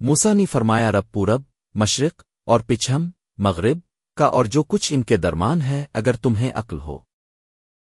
موسا نے فرمایا، رب پورب مشرق اور پچھم، مغرب کا اور جو کچھ ان کے درمان ہے، اگر تمہیں عقل ہو۔